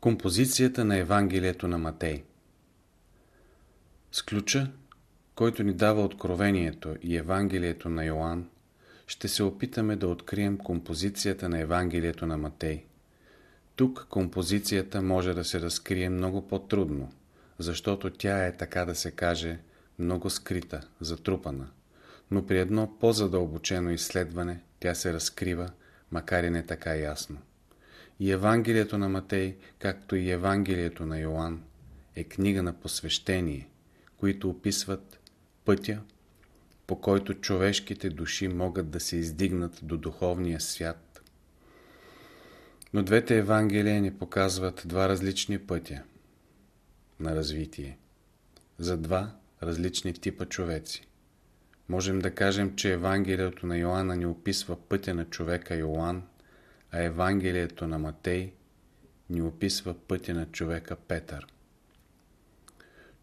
Композицията на Евангелието на Матей С ключа, който ни дава Откровението и Евангелието на Йоанн, ще се опитаме да открием композицията на Евангелието на Матей. Тук композицията може да се разкрие много по-трудно, защото тя е, така да се каже, много скрита, затрупана. Но при едно по-задълбочено изследване тя се разкрива, макар и не така ясно. И Евангелието на Матей, както и Евангелието на Йоанн, е книга на посвещение, които описват пътя, по който човешките души могат да се издигнат до духовния свят. Но двете Евангелия ни показват два различни пътя на развитие, за два различни типа човеци. Можем да кажем, че Евангелието на Йоанна ни описва пътя на човека Йоанн, а Евангелието на Матей ни описва пътя на човека Петър.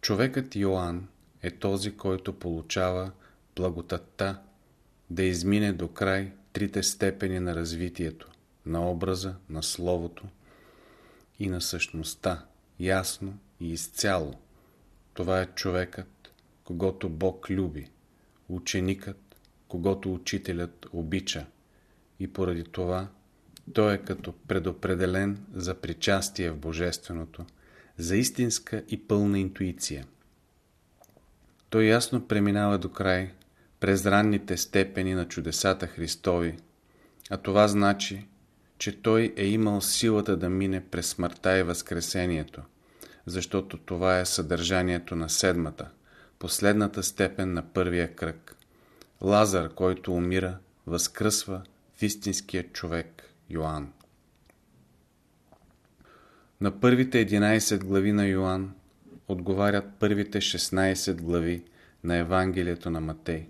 Човекът Йоанн е този, който получава благодатта да измине до край трите степени на развитието, на образа, на словото и на същността, ясно и изцяло. Това е човекът, когато Бог люби, ученикът, когато учителят обича и поради това той е като предопределен за причастие в Божественото, за истинска и пълна интуиция. Той ясно преминава до край през ранните степени на чудесата Христови, а това значи, че той е имал силата да мине през смъртта и възкресението, защото това е съдържанието на седмата, последната степен на първия кръг. Лазар, който умира, възкръсва в истинския човек. Йоанн. На първите 11 глави на Йоанн отговарят първите 16 глави на Евангелието на Матей.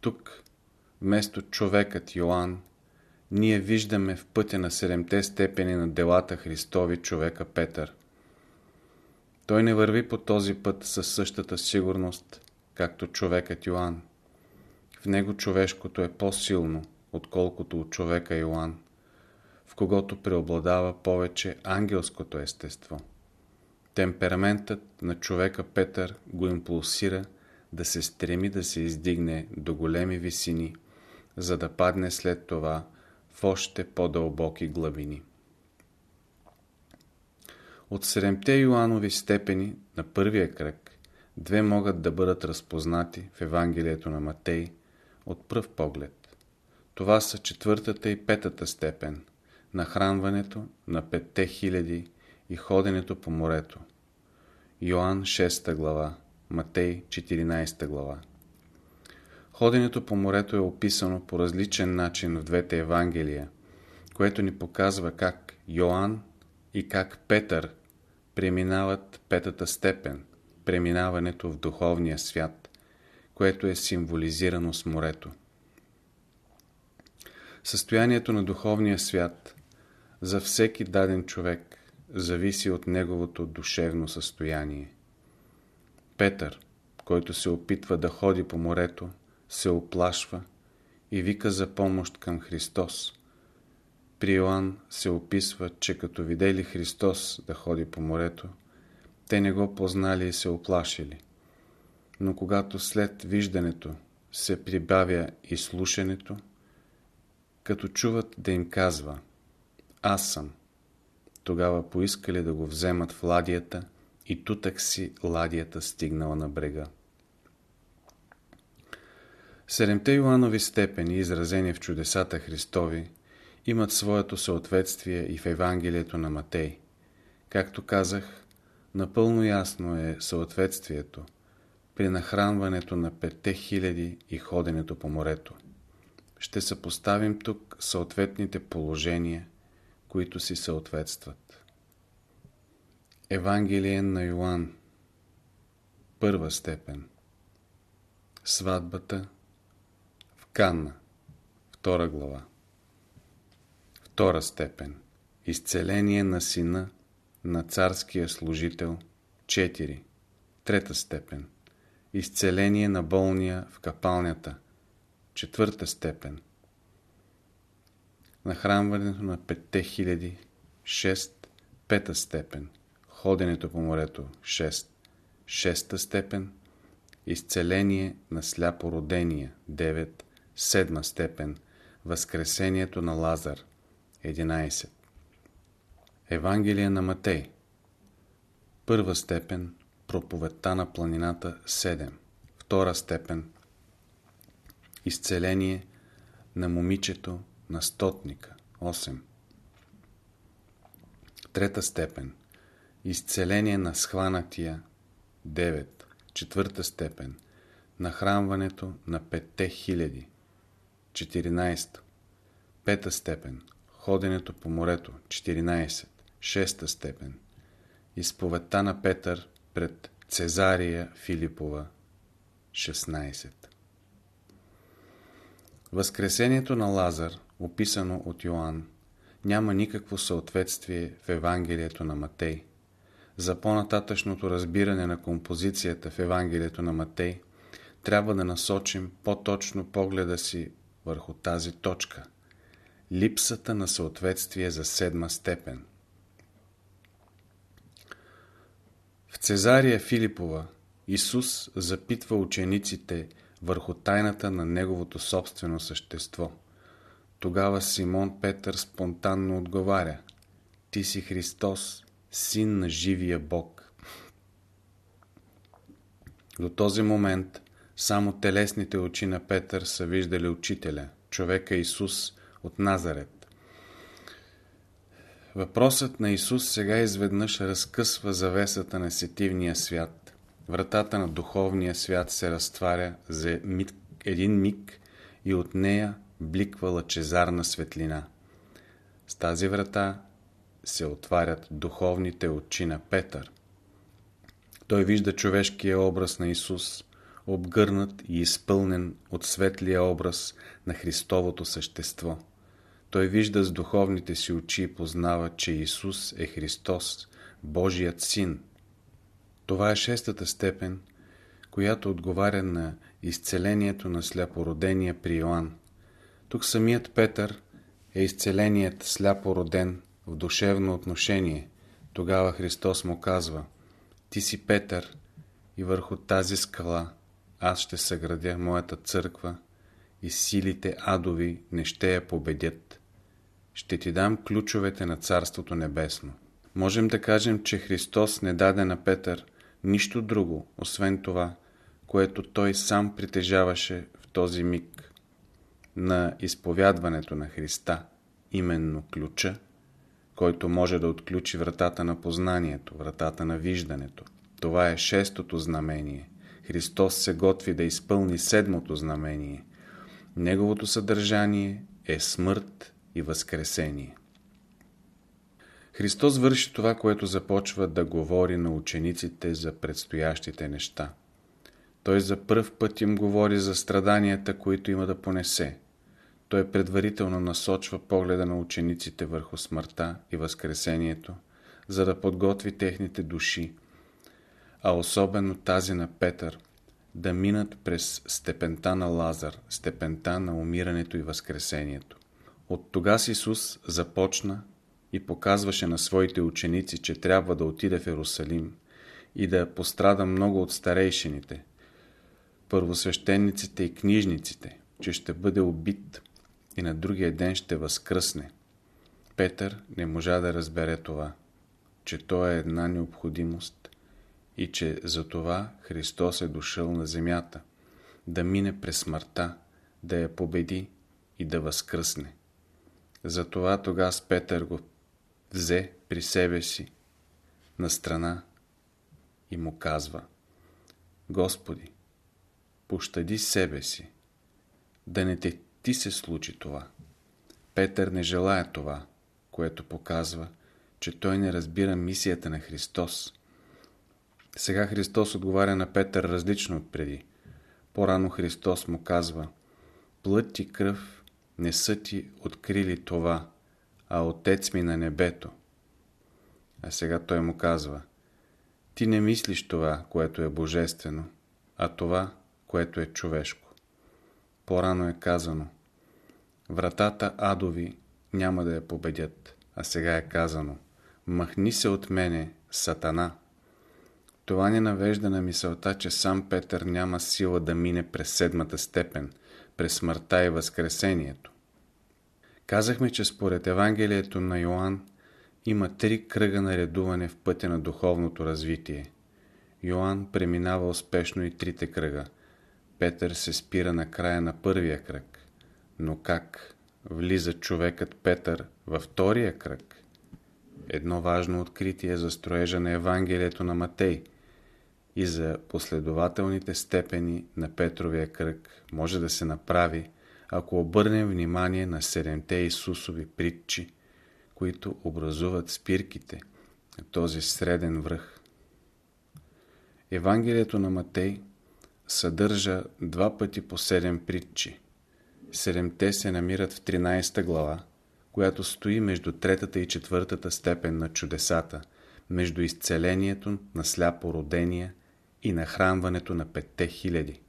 Тук, вместо човекът Йоанн, ние виждаме в пътя на седемте степени на делата Христови човека Петър. Той не върви по този път със същата сигурност, както човекът Йоанн. В него човешкото е по-силно, отколкото от човека Йоанн в когото преобладава повече ангелското естество. Темпераментът на човека Петър го импулсира да се стреми да се издигне до големи висини, за да падне след това в още по-дълбоки главини. От седемте Йоанови степени на първия кръг, две могат да бъдат разпознати в Евангелието на Матей от пръв поглед. Това са четвъртата и петата степен – нахранването на петте хиляди и ходенето по морето. Йоанн 6 глава, Матей 14 глава. Ходенето по морето е описано по различен начин в двете Евангелия, което ни показва как Йоанн и как Петър преминават петата степен, преминаването в духовния свят, което е символизирано с морето. Състоянието на духовния свят за всеки даден човек зависи от неговото душевно състояние. Петър, който се опитва да ходи по морето, се оплашва и вика за помощ към Христос. При Йоанн се описва, че като видели Христос да ходи по морето, те не го познали и се оплашили. Но когато след виждането се прибавя и слушането, като чуват да им казва – аз съм. Тогава поискали да го вземат в ладията и тутък си ладията стигнала на брега. Седемте Йоанови степени, изразени в чудесата Христови, имат своето съответствие и в Евангелието на Матей. Както казах, напълно ясно е съответствието при нахранването на петте хиляди и ходенето по морето. Ще съпоставим тук съответните положения – които си съответстват. Евангелие на Йоанн Първа степен. Сватбата в Канна Втора глава. Втора степен. Изцеление на сина на царския служител 4 Трета степен. Изцеление на болния в капалнята Четвърта степен нахранването на 5000, 6, Пета степен. Ходенето по морето 6. Шеста степен. Изцеление на сляпородения 9. Седма степен. Възкресението на Лазар 11. Евангелие на Матей Първа степен Проповедта на планината 7. Втора степен Изцеление на момичето на стотника 8. Трета степен Изцеление на схванатия 9. Четвърта степен Нахранването на петте хиляди 14. Пета степен Ходенето по морето 14. Шеста степен Изповедта на Петър пред Цезария Филипова 16. Възкресението на Лазар, описано от Йоанн, няма никакво съответствие в Евангелието на Матей. За по-нататъчното разбиране на композицията в Евангелието на Матей, трябва да насочим по-точно погледа си върху тази точка – липсата на съответствие за седма степен. В Цезария Филипова Исус запитва учениците върху тайната на Неговото собствено същество. Тогава Симон Петър спонтанно отговаря Ти си Христос, Син на живия Бог. До този момент само телесните очи на Петър са виждали Учителя, човека Исус от Назарет. Въпросът на Исус сега изведнъж разкъсва завесата на сетивния свят. Вратата на духовния свят се разтваря за един миг и от нея бликва лъчезарна светлина. С тази врата се отварят духовните очи на Петър. Той вижда човешкия образ на Исус, обгърнат и изпълнен от светлия образ на Христовото същество. Той вижда с духовните си очи и познава, че Исус е Христос, Божият Син. Това е шестата степен, която отговаря на изцелението на сляпородения при Йоанн. Тук самият Петър е изцеленият сляпороден в душевно отношение. Тогава Христос му казва Ти си Петър и върху тази скала аз ще съградя моята църква и силите адови не ще я победят. Ще ти дам ключовете на Царството Небесно. Можем да кажем, че Христос не даде на Петър нищо друго, освен това, което той сам притежаваше в този миг на изповядването на Христа, именно ключа, който може да отключи вратата на познанието, вратата на виждането. Това е шестото знамение. Христос се готви да изпълни седмото знамение. Неговото съдържание е смърт и възкресение. Христос върши това, което започва да говори на учениците за предстоящите неща. Той за пръв път им говори за страданията, които има да понесе. Той предварително насочва погледа на учениците върху смъртта и възкресението, за да подготви техните души, а особено тази на Петър, да минат през степента на Лазар, степента на умирането и възкресението. От тогас Исус започна и показваше на своите ученици, че трябва да отиде в Ерусалим и да пострада много от старейшините, първосвещениците и книжниците, че ще бъде убит и на другия ден ще възкръсне. Петър не можа да разбере това, че то е една необходимост и че за това Христос е дошъл на земята, да мине през смъртта, да я победи и да възкръсне. Затова тогава Петър го взе при себе си на страна и му казва Господи, пощади себе си, да не те ти се случи това. Петър не желая това, което показва, че той не разбира мисията на Христос. Сега Христос отговаря на Петър различно от преди. По-рано Христос му казва Плът и кръв не са ти открили това, а Отец ми на небето. А сега той му казва Ти не мислиш това, което е божествено, а това, което е човешко. По-рано е казано Вратата адови няма да я победят, а сега е казано Махни се от мене, Сатана! Това ни навежда на мисълта, че сам Петър няма сила да мине през седмата степен, през смъртта и възкресението. Казахме, че според Евангелието на Йоанн има три кръга на редуване в пътя на духовното развитие. Йоанн преминава успешно и трите кръга. Петър се спира на края на първия кръг. Но как влиза човекът Петър във втория кръг? Едно важно откритие за строежа на Евангелието на Матей и за последователните степени на Петровия кръг може да се направи, ако обърнем внимание на седемте Исусови притчи, които образуват спирките на този среден връх. Евангелието на Матей съдържа два пъти по седем притчи. Седемте се намират в 13 глава, която стои между третата и четвъртата степен на чудесата, между изцелението на сляпо родения и нахранването на петте хиляди.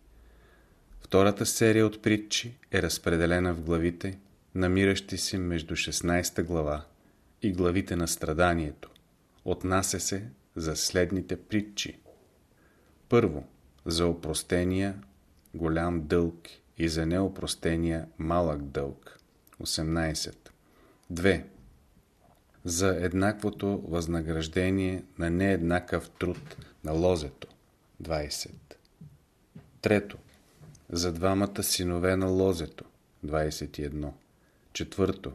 Втората серия от притчи е разпределена в главите, намиращи се между 16 глава и главите на страданието. Отнася се за следните притчи. Първо, за опростения голям дълг и за неопростения малък дълг. 18. 2. За еднаквото възнаграждение на нееднакъв труд на лозето. 20. Трето. За двамата синове на лозето. 21. Четвърто.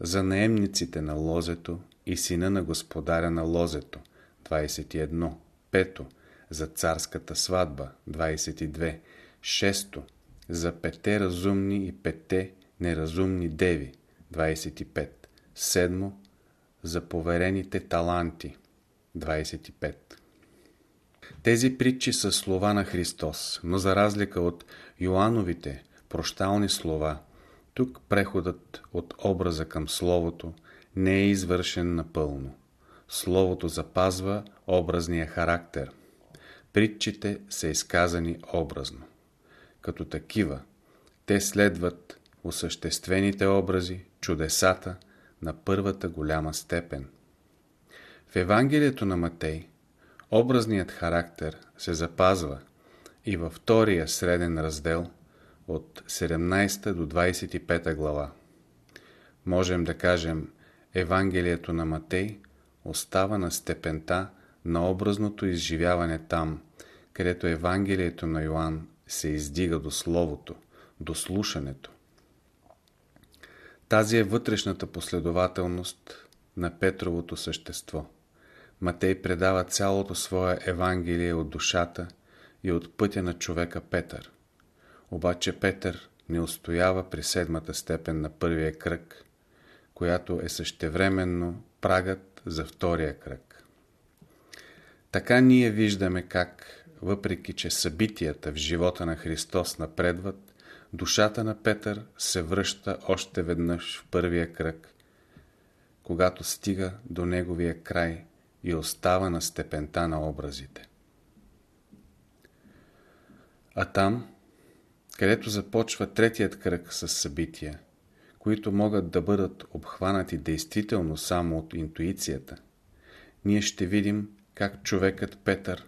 За наемниците на лозето и сина на господаря на лозето. 21. Пето. За царската сватба. 22. Шесто. За пете разумни и пете неразумни деви. 25. Седмо. За поверените таланти. 25. Тези притчи са слова на Христос, но за разлика от Йоановите прощални слова, тук преходът от образа към Словото не е извършен напълно. Словото запазва образния характер. Притчите са изказани образно. Като такива, те следват осъществените образи, чудесата на първата голяма степен. В Евангелието на Матей Образният характер се запазва и във втория среден раздел от 17 до 25 глава. Можем да кажем, Евангелието на Матей остава на степента на образното изживяване там, където Евангелието на Йоанн се издига до Словото, до слушането. Тази е вътрешната последователност на Петровото същество. Матей предава цялото свое Евангелие от душата и от пътя на човека Петър. Обаче Петър не устоява при седмата степен на първия кръг, която е същевременно прагът за втория кръг. Така ние виждаме как, въпреки че събитията в живота на Христос напредват, душата на Петър се връща още веднъж в първия кръг, когато стига до неговия край – и остава на степента на образите. А там, където започва третият кръг с събития, които могат да бъдат обхванати действително само от интуицията, ние ще видим как човекът Петър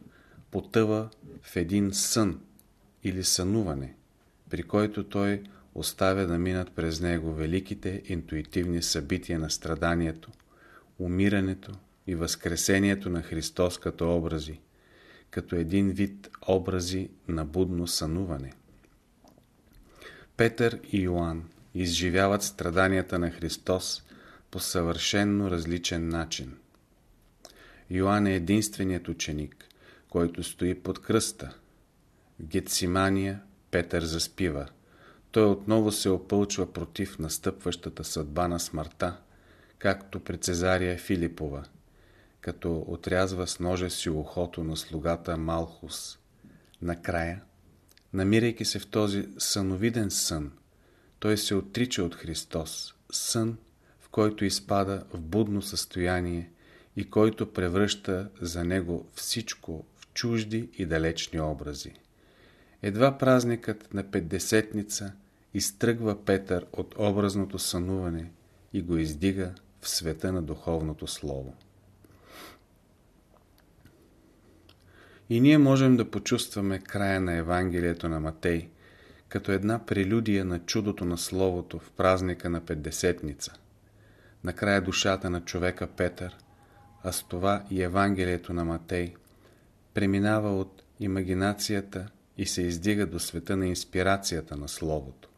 потъва в един сън или сънуване, при който той оставя да минат през него великите интуитивни събития на страданието, умирането и Възкресението на Христос като образи, като един вид образи на будно сънуване. Петър и Йоанн изживяват страданията на Христос по съвършенно различен начин. Йоанн е единственият ученик, който стои под кръста. В Гетсимания Петър заспива. Той отново се опълчва против настъпващата съдба на смъртта, както при Цезария Филипова – като отрязва с ножа си ухото на слугата Малхус. Накрая, намирайки се в този съновиден сън, той се отрича от Христос, сън, в който изпада в будно състояние и който превръща за него всичко чужди и далечни образи. Едва празникът на Петдесетница изтръгва Петър от образното сънуване и го издига в света на духовното слово. И ние можем да почувстваме края на Евангелието на Матей като една прелюдия на чудото на Словото в празника на Петдесетница. Накрая душата на човека Петър, а с това и Евангелието на Матей преминава от имагинацията и се издига до света на инспирацията на Словото.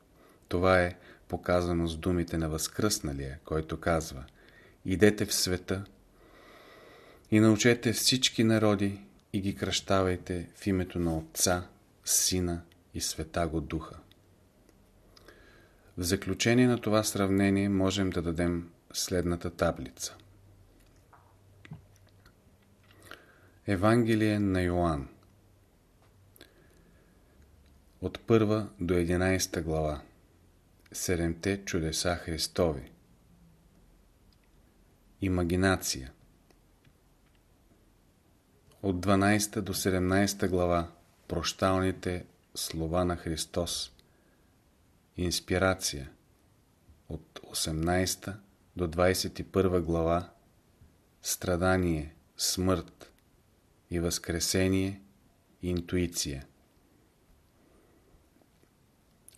Това е показано с думите на Възкръсналия, който казва Идете в света и научете всички народи и ги кръщавайте в името на Отца, Сина и Света го Духа. В заключение на това сравнение можем да дадем следната таблица. Евангелие на Йоанн. От 1 до 11 глава. Седемте чудеса Христови. Имагинация. От 12 до 17 глава Прощалните слова на Христос. Инспирация. От 18 до 21 глава. Страдание, смърт и възкресение и интуиция.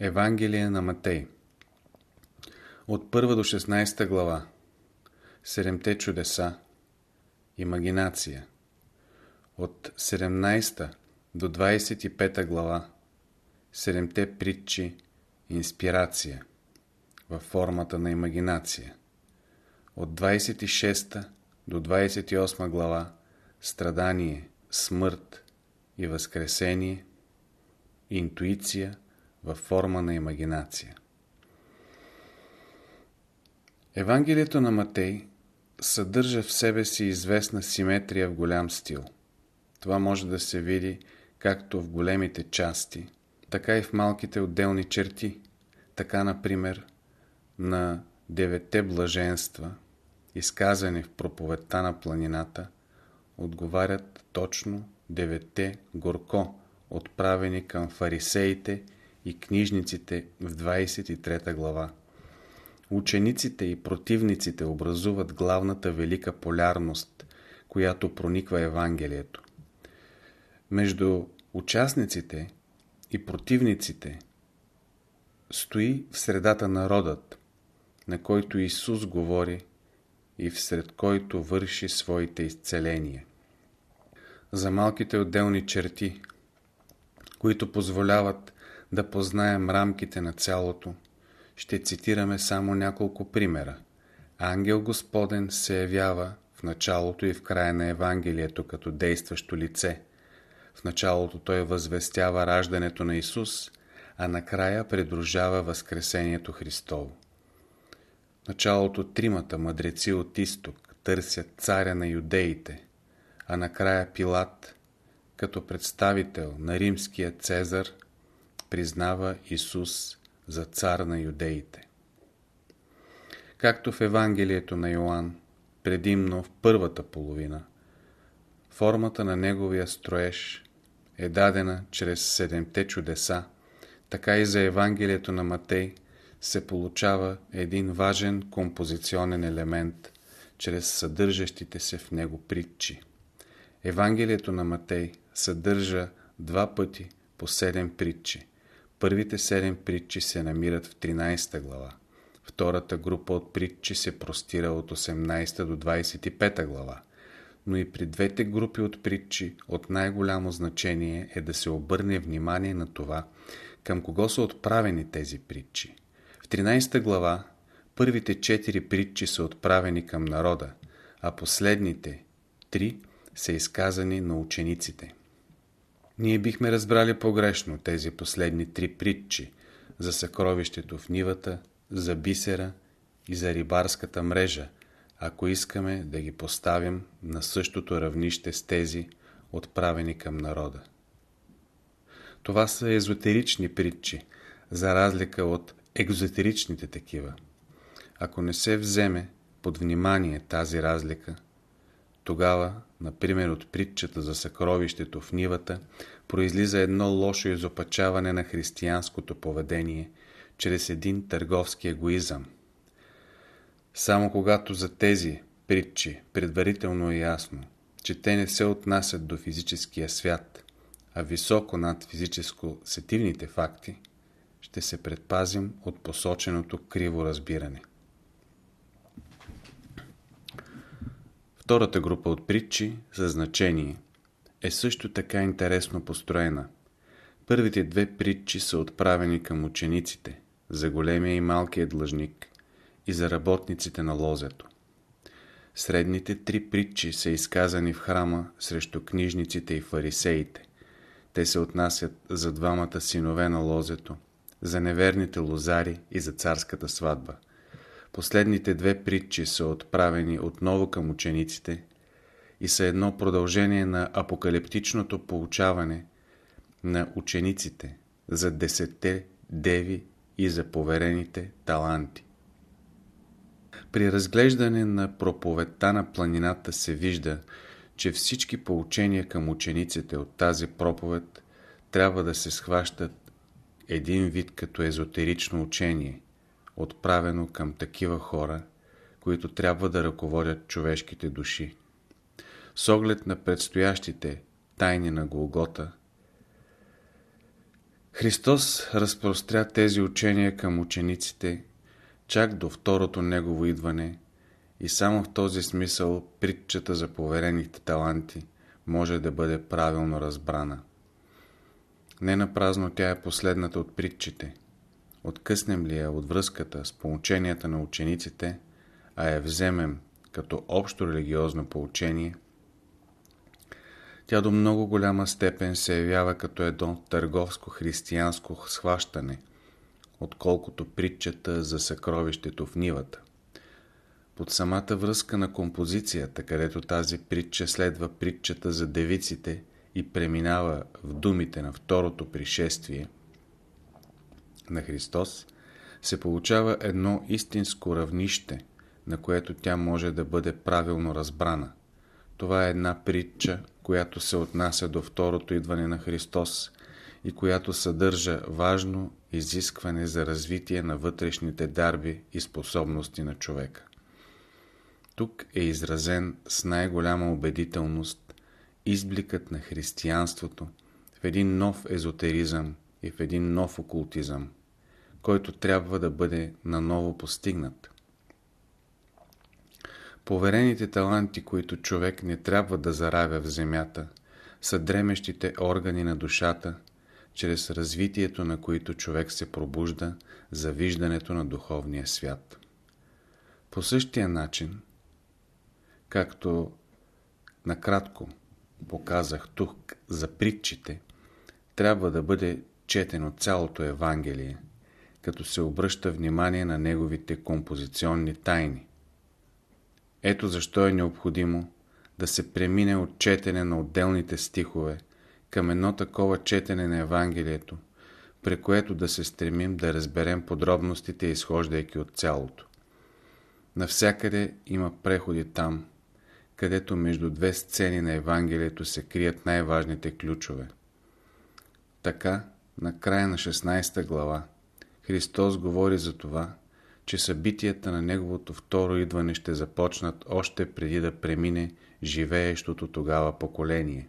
Евангелие на Матей. От 1 до 16 глава. Седемте чудеса. Имагинация. От 17 до 25 глава. Седемте притчи Инспирация. Във формата на имагинация. От 26 до 28 глава Страдание, смърт и възкресение Интуиция във форма на имагинация Евангелието на Матей съдържа в себе си известна симетрия в голям стил. Това може да се види както в големите части, така и в малките отделни черти. Така, например, на девете блаженства, изказани в проповедта на планината, отговарят точно девете горко, отправени към фарисеите и книжниците в 23 глава. Учениците и противниците образуват главната велика полярност, която прониква Евангелието. Между участниците и противниците стои в средата народът, на който Исус говори и всред който върши своите изцеления. За малките отделни черти, които позволяват да познаем рамките на цялото, ще цитираме само няколко примера. Ангел Господен се явява в началото и в края на Евангелието като действащо лице. В началото той възвестява раждането на Исус, а накрая придружава Възкресението Христово. Началото тримата мъдреци от изток търсят царя на юдеите, а накрая Пилат, като представител на римския Цезар, признава Исус за цар на юдеите. Както в Евангелието на Йоанн, предимно в първата половина, формата на неговия строеж е дадена чрез седемте чудеса, така и за Евангелието на Матей се получава един важен композиционен елемент чрез съдържащите се в него притчи. Евангелието на Матей съдържа два пъти по седем притчи – Първите седем притчи се намират в 13 глава. Втората група от притчи се простира от 18 до 25 глава. Но и при двете групи от притчи от най-голямо значение е да се обърне внимание на това, към кого са отправени тези притчи. В 13 глава първите четири притчи са отправени към народа, а последните три са изказани на учениците. Ние бихме разбрали погрешно тези последни три притчи за съкровището в нивата, за бисера и за рибарската мрежа, ако искаме да ги поставим на същото равнище с тези, отправени към народа. Това са езотерични притчи, за разлика от екзотеричните такива. Ако не се вземе под внимание тази разлика, тогава, например от притчата за съкровището в нивата, произлиза едно лошо изопачаване на християнското поведение чрез един търговски егоизъм. Само когато за тези притчи предварително е ясно, че те не се отнасят до физическия свят, а високо над физическо-сетивните факти, ще се предпазим от посоченото криво разбиране. Втората група от притчи за значение е също така интересно построена. Първите две притчи са отправени към учениците, за големия и малкия длъжник и за работниците на лозето. Средните три притчи са изказани в храма срещу книжниците и фарисеите. Те се отнасят за двамата синове на лозето, за неверните лозари и за царската сватба. Последните две притчи са отправени отново към учениците и са едно продължение на апокалиптичното получаване на учениците за десетте деви и за поверените таланти. При разглеждане на проповедта на планината се вижда, че всички поучения към учениците от тази проповед трябва да се схващат един вид като езотерично учение, отправено към такива хора, които трябва да ръководят човешките души. С оглед на предстоящите тайни на Голгота, Христос разпростря тези учения към учениците чак до второто Негово идване и само в този смисъл притчата за поверените таланти може да бъде правилно разбрана. Не напразно тя е последната от притчите. Откъснем ли я от връзката с поученията на учениците, а я вземем като общо религиозно поучение, тя до много голяма степен се явява като едно търговско-християнско схващане, отколкото притчата за съкровището в нивата. Под самата връзка на композицията, където тази притча следва притчата за девиците – и преминава в думите на второто пришествие на Христос, се получава едно истинско равнище, на което тя може да бъде правилно разбрана. Това е една притча, която се отнася до второто идване на Христос и която съдържа важно изискване за развитие на вътрешните дарби и способности на човека. Тук е изразен с най-голяма убедителност избликът на християнството в един нов езотеризъм и в един нов окултизъм, който трябва да бъде наново постигнат. Поверените таланти, които човек не трябва да заравя в земята, са дремещите органи на душата, чрез развитието на които човек се пробужда за виждането на духовния свят. По същия начин, както накратко показах тук за притчите, трябва да бъде четено цялото Евангелие, като се обръща внимание на неговите композиционни тайни. Ето защо е необходимо да се премине от четене на отделните стихове към едно такова четене на Евангелието, при което да се стремим да разберем подробностите, изхождайки от цялото. Навсякъде има преходи там, където между две сцени на Евангелието се крият най-важните ключове. Така, на края на 16 глава, Христос говори за това, че събитията на Неговото второ идване ще започнат още преди да премине живеещото тогава поколение.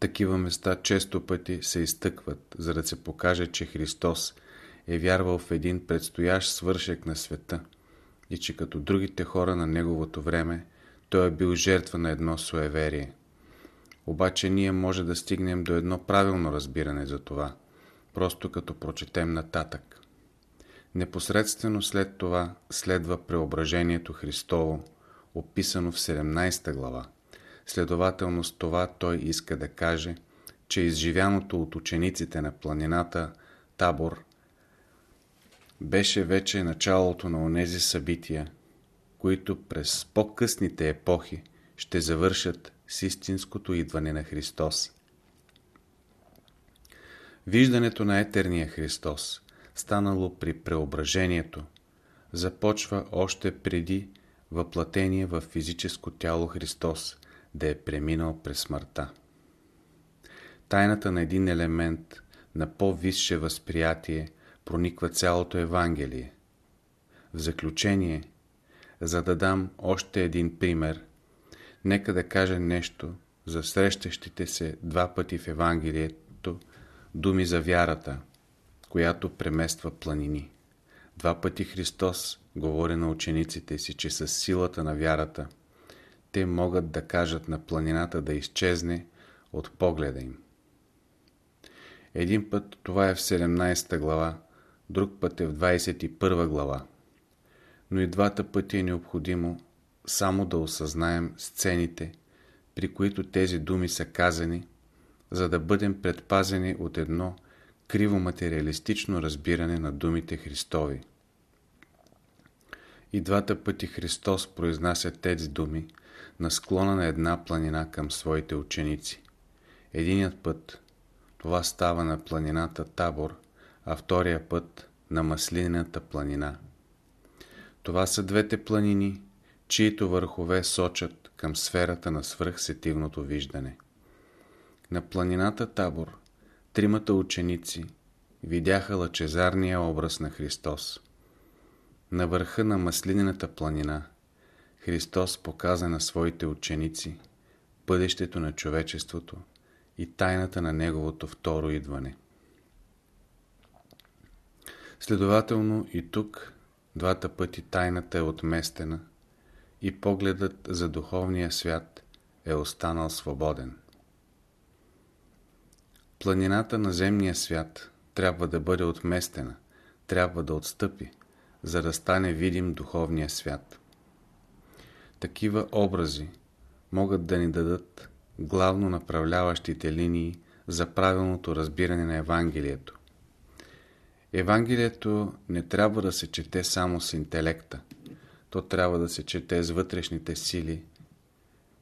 Такива места често пъти се изтъкват, за да се покаже, че Христос е вярвал в един предстоящ свършек на света – и че като другите хора на неговото време, той е бил жертва на едно суеверие. Обаче ние може да стигнем до едно правилно разбиране за това, просто като прочетем нататък. Непосредствено след това следва преображението Христово, описано в 17 глава. Следователно с това той иска да каже, че изживяното от учениците на планината Табор беше вече началото на онези събития, които през по-късните епохи ще завършат с истинското идване на Христос. Виждането на етерния Христос, станало при преображението, започва още преди въплатение в физическо тяло Христос да е преминал през смъртта. Тайната на един елемент на по-висше възприятие – прониква цялото Евангелие. В заключение, за да дам още един пример, нека да каже нещо за срещащите се два пъти в Евангелието думи за вярата, която премества планини. Два пъти Христос говори на учениците си, че с силата на вярата те могат да кажат на планината да изчезне от погледа им. Един път това е в 17 глава, друг път е в 21 глава. Но и двата пъти е необходимо само да осъзнаем сцените, при които тези думи са казани, за да бъдем предпазени от едно криво материалистично разбиране на думите Христови. И двата пъти Христос произнася тези думи на склона на една планина към своите ученици. Единият път това става на планината Табор, а втория път на Маслината планина. Това са двете планини, чието върхове сочат към сферата на свръхсетивното виждане. На планината Табор тримата ученици видяха лъчезарния образ на Христос. На върха на Маслинената планина Христос показа на своите ученици бъдещето на човечеството и тайната на Неговото второ идване. Следователно и тук двата пъти тайната е отместена и погледът за духовния свят е останал свободен. Планината на земния свят трябва да бъде отместена, трябва да отстъпи, за да стане видим духовния свят. Такива образи могат да ни дадат главно направляващите линии за правилното разбиране на Евангелието. Евангелието не трябва да се чете само с интелекта. То трябва да се чете с вътрешните сили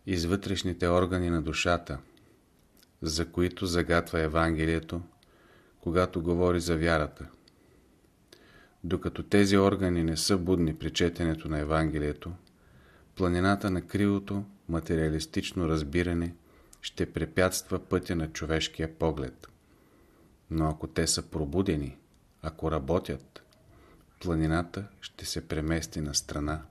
и с вътрешните органи на душата, за които загатва Евангелието, когато говори за вярата. Докато тези органи не са будни при четенето на Евангелието, планината на кривото материалистично разбиране ще препятства пътя на човешкия поглед. Но ако те са пробудени, ако работят, планината ще се премести на страна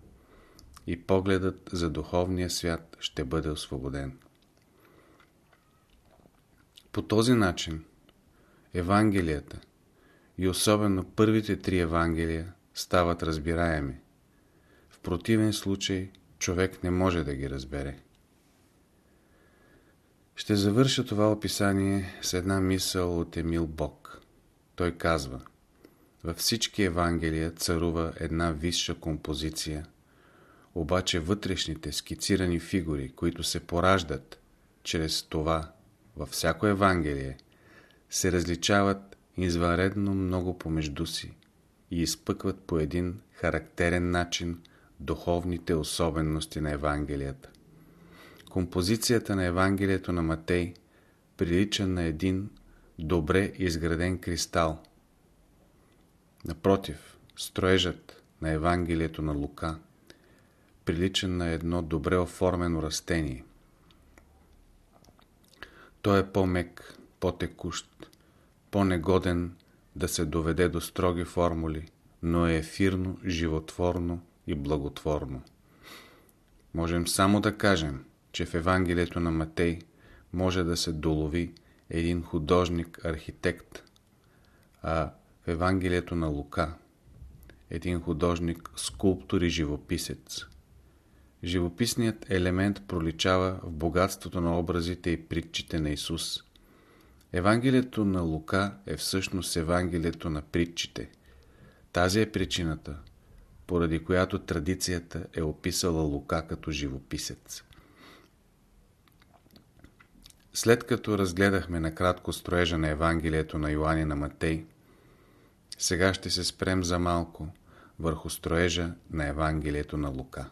и погледът за духовния свят ще бъде освободен. По този начин Евангелията и особено първите три Евангелия стават разбираеми. В противен случай човек не може да ги разбере. Ще завърша това описание с една мисъл от Емил Бог. Той казва Във всички Евангелия царува една висша композиция, обаче вътрешните скицирани фигури, които се пораждат чрез това във всяко Евангелие, се различават извънредно много помежду си и изпъкват по един характерен начин духовните особености на Евангелията. Композицията на Евангелието на Матей прилича на един добре изграден кристал. Напротив, строежът на Евангелието на Лука прилича на едно добре оформено растение. Той е по-мек, по-текущ, по-негоден да се доведе до строги формули, но е ефирно, животворно и благотворно. Можем само да кажем, че в Евангелието на Матей може да се долови един художник-архитект, а в Евангелието на Лука един художник-скулптор и живописец. Живописният елемент проличава в богатството на образите и притчите на Исус. Евангелието на Лука е всъщност Евангелието на притчите. Тази е причината, поради която традицията е описала Лука като живописец. След като разгледахме накратко строежа на Евангелието на Йоанни на Матей, сега ще се спрем за малко върху строежа на Евангелието на Лука.